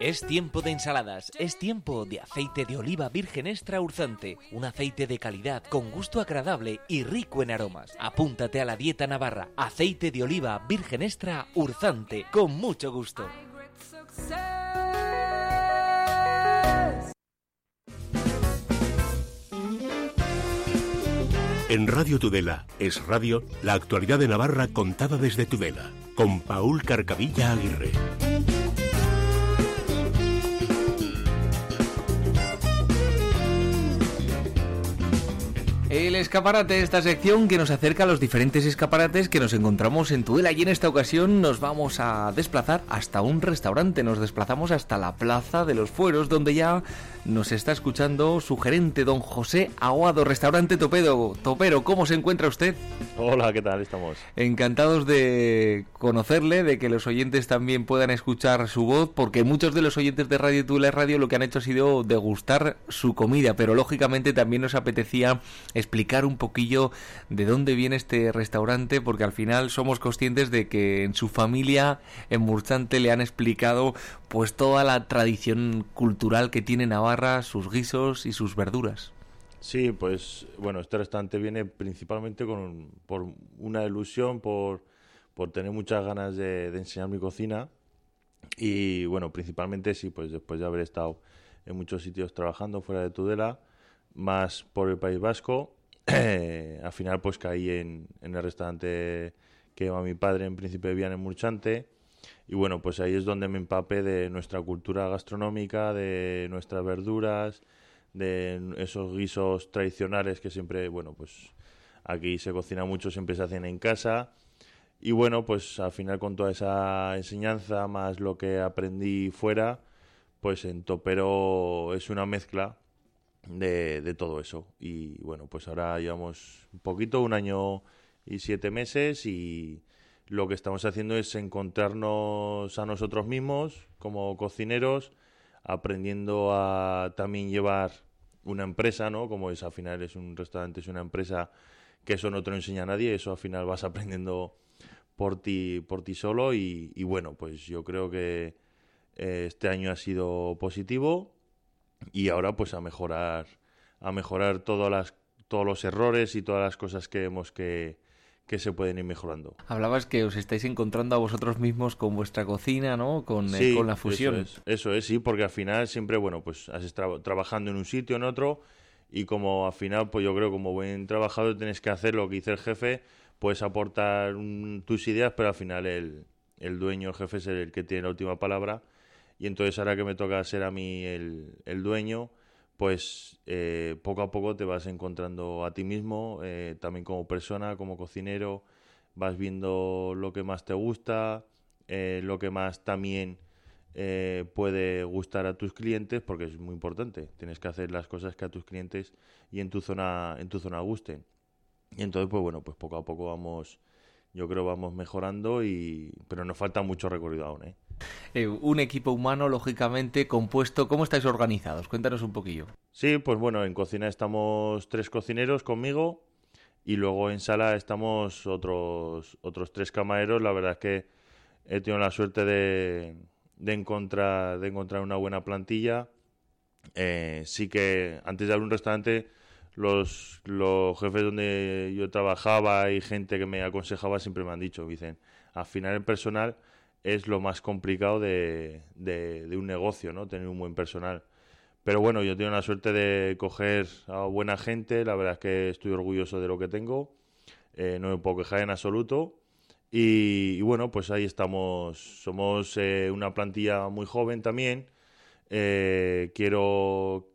Es tiempo de ensaladas, es tiempo de aceite de oliva virgen extra urzante, un aceite de calidad con gusto agradable y rico en aromas. Apúntate a la dieta navarra, aceite de oliva virgen extra urzante, con mucho gusto. En Radio Tudela es radio la actualidad de Navarra contada desde Tudela, con Paul Carcavilla Aguirre. El escaparate, esta sección que nos acerca a los diferentes escaparates que nos encontramos en Tudela y en esta ocasión nos vamos a desplazar hasta un restaurante, nos desplazamos hasta la Plaza de los Fueros donde ya nos está escuchando su gerente don José Aguado, restaurante Topedo. Topero, ¿cómo se encuentra usted? Hola, ¿qué tal? Estamos. Encantados de conocerle, de que los oyentes también puedan escuchar su voz, porque muchos de los oyentes de Radio Tudela Radio lo que han hecho ha sido degustar su comida, pero lógicamente también nos apetecía explicar un poquillo de dónde viene este restaurante, porque al final somos conscientes de que en su familia, en Murchante, le han explicado pues toda la tradición cultural que tiene Navarra, sus guisos y sus verduras. Sí, pues bueno, este restaurante viene principalmente con, por una ilusión, por, por tener muchas ganas de, de enseñar mi cocina y bueno, principalmente sí, pues después de haber estado en muchos sitios trabajando fuera de Tudela, más por el País Vasco, al final pues caí en, el restaurante que va mi padre en Príncipe de Viana en Murchante y bueno, pues ahí es donde me empapé de nuestra cultura gastronómica, de nuestras verduras, de esos guisos tradicionales que siempre, bueno, pues aquí se cocina mucho, siempre se hacen en casa. Y bueno, pues al final con toda esa enseñanza más lo que aprendí fuera, pues en Topero es una mezcla de, todo eso. Y bueno, pues ahora llevamos un poquito, un año y siete meses y lo que estamos haciendo es encontrarnos a nosotros mismos como cocineros, aprendiendo a también llevar una empresa, ¿no? Como es al final es un restaurante, es una empresa que eso no te lo enseña nadie, eso al final vas aprendiendo por ti, por ti solo y, y bueno, pues yo creo que eh, este año ha sido positivo y ahora pues a mejorar, a mejorar todas las, todos los errores y todas las cosas que vemos que, que se pueden ir mejorando. Hablabas que os estáis encontrando a vosotros mismos con vuestra cocina, ¿no? Con, eh, con la fusión. Eso es, eso es, sí, porque al final siempre, bueno, pues has estado trabajando en un sitio, en otro, y como al final, pues yo creo como buen trabajador tienes que hacer lo que dice el jefe, puedes aportar mm, tus ideas, pero al final el, el dueño, el jefe es el que tiene la última palabra, y entonces ahora que me toca ser a mí el, el dueño, pues eh, poco a poco te vas encontrando a ti mismo, eh, también como persona, como cocinero, vas viendo lo que más te gusta, eh, lo que más también puede gustar a tus clientes, porque es muy importante. Tienes que hacer las cosas que a tus clientes y en tu zona, en tu zona gusten. Y entonces, pues bueno, pues poco a poco vamos, yo creo vamos mejorando y, pero nos falta mucho recorrido aún, ¿eh? Eh, un equipo humano, lógicamente, compuesto. ¿Cómo estáis organizados? Cuéntanos un poquillo. Sí, pues bueno, en cocina estamos tres cocineros conmigo y luego en sala estamos otros otros tres camareros. La verdad es que he tenido la suerte de, de encontrar de encontrar una buena plantilla. Eh, sí que antes de abrir un restaurante los, los jefes donde yo trabajaba y gente que me aconsejaba siempre me han dicho, dicen, al final el personal es lo más complicado de, de, un negocio, ¿no? Tener un buen personal. Pero bueno, yo tengo la suerte de coger a buena gente, la verdad es que estoy orgulloso de lo que tengo, eh, no me puedo quejar en absoluto. Y, y bueno, pues ahí estamos, somos eh, una plantilla muy joven también. Eh, quiero,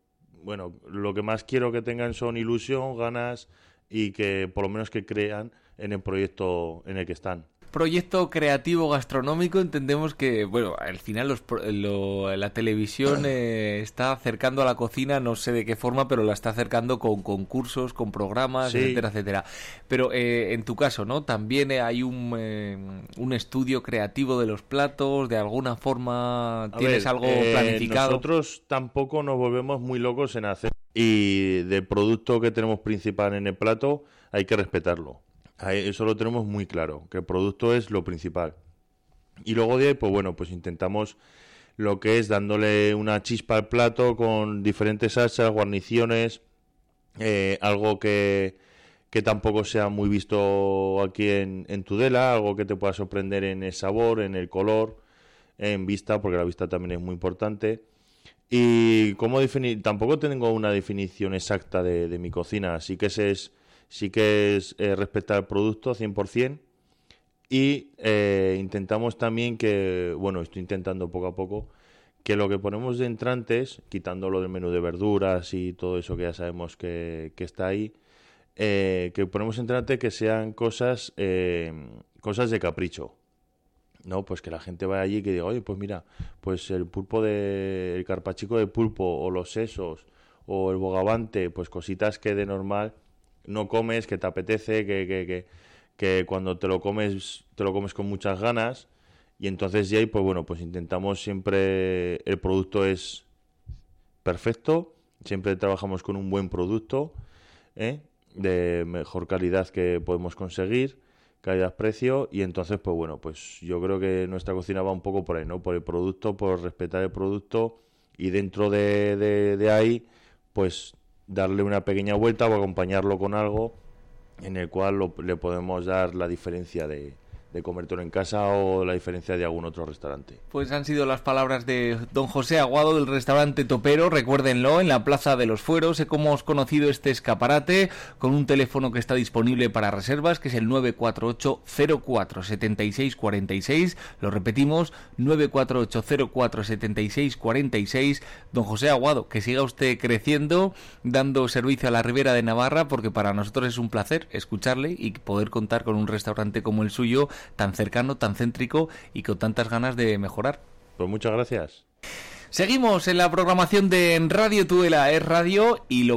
bueno, lo que más quiero que tengan son ilusión, ganas y que por lo menos que crean en el proyecto en el que están proyecto creativo gastronómico entendemos que bueno al final los, lo, la televisión eh, está acercando a la cocina no sé de qué forma pero la está acercando con concursos con programas Sí. etcétera etcétera pero eh, en tu caso no también eh, hay un, eh, un estudio creativo de los platos de alguna forma A tienes ver, algo eh, planificado Nosotros tampoco nos volvemos muy locos en hacer. Y del producto que tenemos principal en el plato, hay que respetarlo. Eso lo tenemos muy claro, que el producto es lo principal. Y luego de ahí, pues bueno, pues intentamos lo que es dándole una chispa al plato con diferentes salsas, guarniciones, eh, algo que, que tampoco sea muy visto aquí en, en, Tudela, algo que te pueda sorprender en el sabor, en el color, en vista, porque la vista también es muy importante. Y cómo definir, tampoco tengo una definición exacta de, mi cocina, así que es, sí que es eh, respetar el producto 100% y eh, intentamos también que, bueno, estoy intentando poco a poco, que lo que ponemos de entrantes, quitándolo del menú de verduras y todo eso que ya sabemos que, que está ahí, eh, que ponemos entrante que sean cosas, cosas de capricho. ¿no? Pues que la gente vaya allí y que diga, oye, pues mira, pues el pulpo de, el carpachico de pulpo, o los sesos, o el bogavante, pues cositas que de normal no comes, que te apetece, que, que, que, que cuando te lo comes, te lo comes con muchas ganas, y entonces ya pues bueno, pues intentamos siempre, el producto es perfecto, siempre trabajamos con un buen producto, ¿eh? de mejor calidad que podemos conseguir, calidad-precio, y entonces, pues bueno, pues yo creo que nuestra cocina va un poco por ahí, ¿no? Por el producto, por respetar el producto, y dentro de, de, ahí, pues darle una pequeña vuelta o acompañarlo con algo en el cual le podemos dar la diferencia de, de comértelo en casa o la diferencia de algún otro restaurante. Pues han sido las palabras de don José Aguado del restaurante Topero, recuérdenlo, en la Plaza de los Fueros. Sé cómo hemos conocido este escaparate con un teléfono que está disponible para reservas, que es el 948 04 76 46. Lo repetimos, 948 04 76 46. Don José Aguado, que siga usted creciendo, dando servicio a la Ribera de Navarra, porque para nosotros es un placer escucharle y poder contar con un restaurante como el suyo tan cercano, tan céntrico y con tantas ganas de mejorar. Pues muchas gracias. Seguimos en la programación de Radio Tuela es Radio y lo